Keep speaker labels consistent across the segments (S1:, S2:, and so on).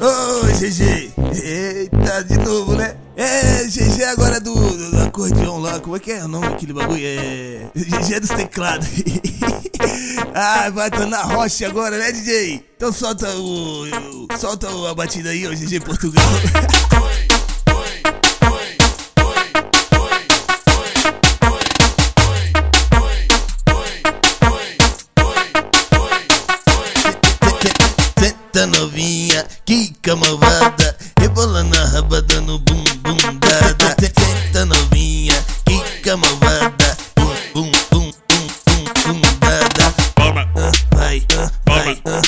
S1: Ô, GG. Eita, de novo, né? É, GG agora do, do acordeão lá. Como é que é o nome daquele bagulho? É. GG dos teclados. ah, vai estar na rocha agora, né, DJ? Então solta o. Solta a batida aí, ô GG Portugal. Senta novinha, quica malvada, rebolando a raba dando bum bum dada. Senta novinha, quica malvada, bum bum bum bum bum bum dada.
S2: Toma,
S1: Ah, Vai, ah, vai, ah,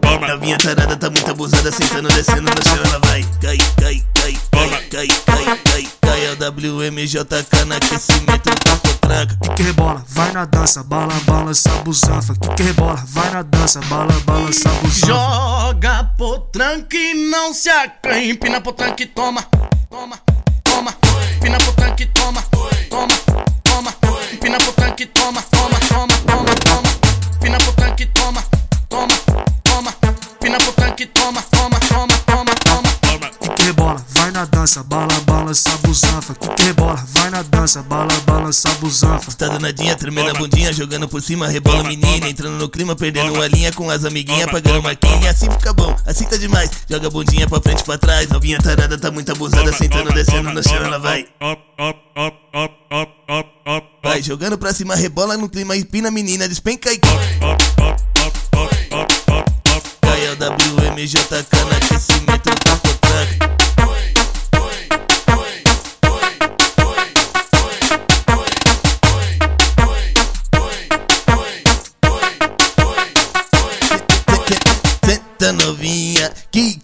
S1: vai. Novinha tarada tá muito abusada, sentando, descendo no chão, ela vai. Cai, cai, cai, cai, cai, cai, cai, cai. É o WMJK no aquecimento, taco tranca.
S3: que rebola, vai na dança, bala, balança, busanfa. Que que rebola, vai na dança, bala, balança, busanfa.
S4: Joga potranque não se acanha. Empina potranque, toma, toma, toma. Empina potranque, toma, toma, toma. Empina potranque, toma, toma, toma, toma, toma. Empina potranque, toma, toma, toma. Empina potranque, toma, toma, toma, toma, toma.
S2: toma,
S3: Que que rebola, na dança, bala, balança, busanfa. Que que rebola, vai na dança, bala, balança, busanfa.
S1: Tá danadinha, tremendo a bundinha, jogando por cima, rebola menina, entrando no clima, perdendo a linha com as amiguinhas, pagando
S2: toma,
S1: marquinha. Assim fica bom, assim tá demais. Joga a bundinha pra frente e pra trás, novinha tarada tá muito abusada, sentando, descendo no chão, ela vai. Vai jogando pra cima, rebola no clima, empina a menina, despenca e
S2: up, up, up, up, up, up, up.
S1: cai. É o WMJK no aquecimento,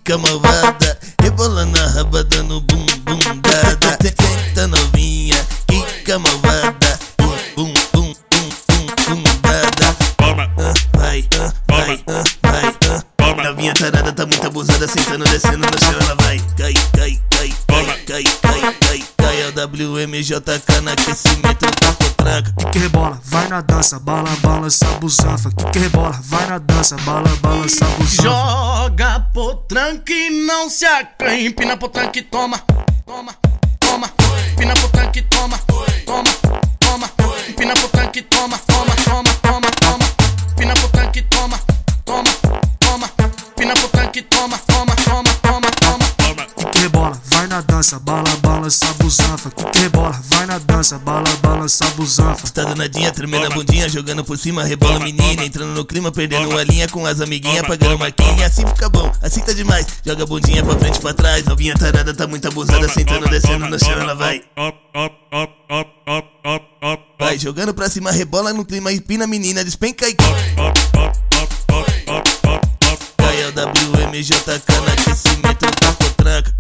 S1: quica malvada, rebolando a raba dando bum bum dada. Senta novinha, quica malvada, bum bum bum bum bum bum dada.
S2: Toma,
S1: Ah, vai, ah, vai, ah, vai.
S2: Toma.
S1: Novinha tarada tá muito abusada, sentando, descendo no chão, ela vai. Cai, cai, cai, cai, cai, cai, cai, cai. É o WMJK no aquecimento, taco tranca.
S3: Que que rebola, vai na dança, bala, balança, busanfa. Que que rebola, vai na dança, bala, balança, busanfa.
S4: Joga potranque e não se acanha. Empina potranque, toma, toma, toma. Empina potranque, toma, toma, toma. Empina potranque, toma, toma, toma, toma, toma. Empina potranque, toma, toma, toma. Empina potranque, toma, toma, toma, toma, toma.
S2: Toma,
S3: Que rebola, vai na dança, bala, balança, busanfa. Que que rebola, vai na dança, bala, balança, busanfa.
S1: Tá danadinha, tremendo a bundinha, jogando por cima, rebola menina, entrando no clima, perdendo a linha com as amiguinhas, pagando
S2: toma.
S1: Assim fica bom, assim tá demais. Joga a bundinha pra frente e pra trás, novinha tarada tá muito abusada, sentando, descendo no chão, ela vai. Vai jogando pra cima, rebola no clima, empina a menina, despenca e. É WMJK no aquecimento, strakke